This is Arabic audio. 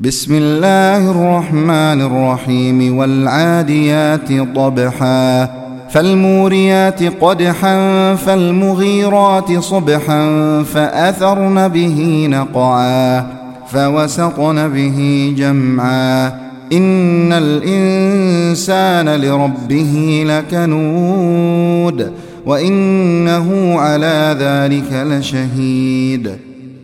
بسم الله الرحمن الرحيم والعاديات ضبحا فالموريات قدحا فالمغيرات صبحا فأثرن به نقعا فوسطن به جمعا. إن الإنسان لربه لكنود وإنه على ذلك لشهيد.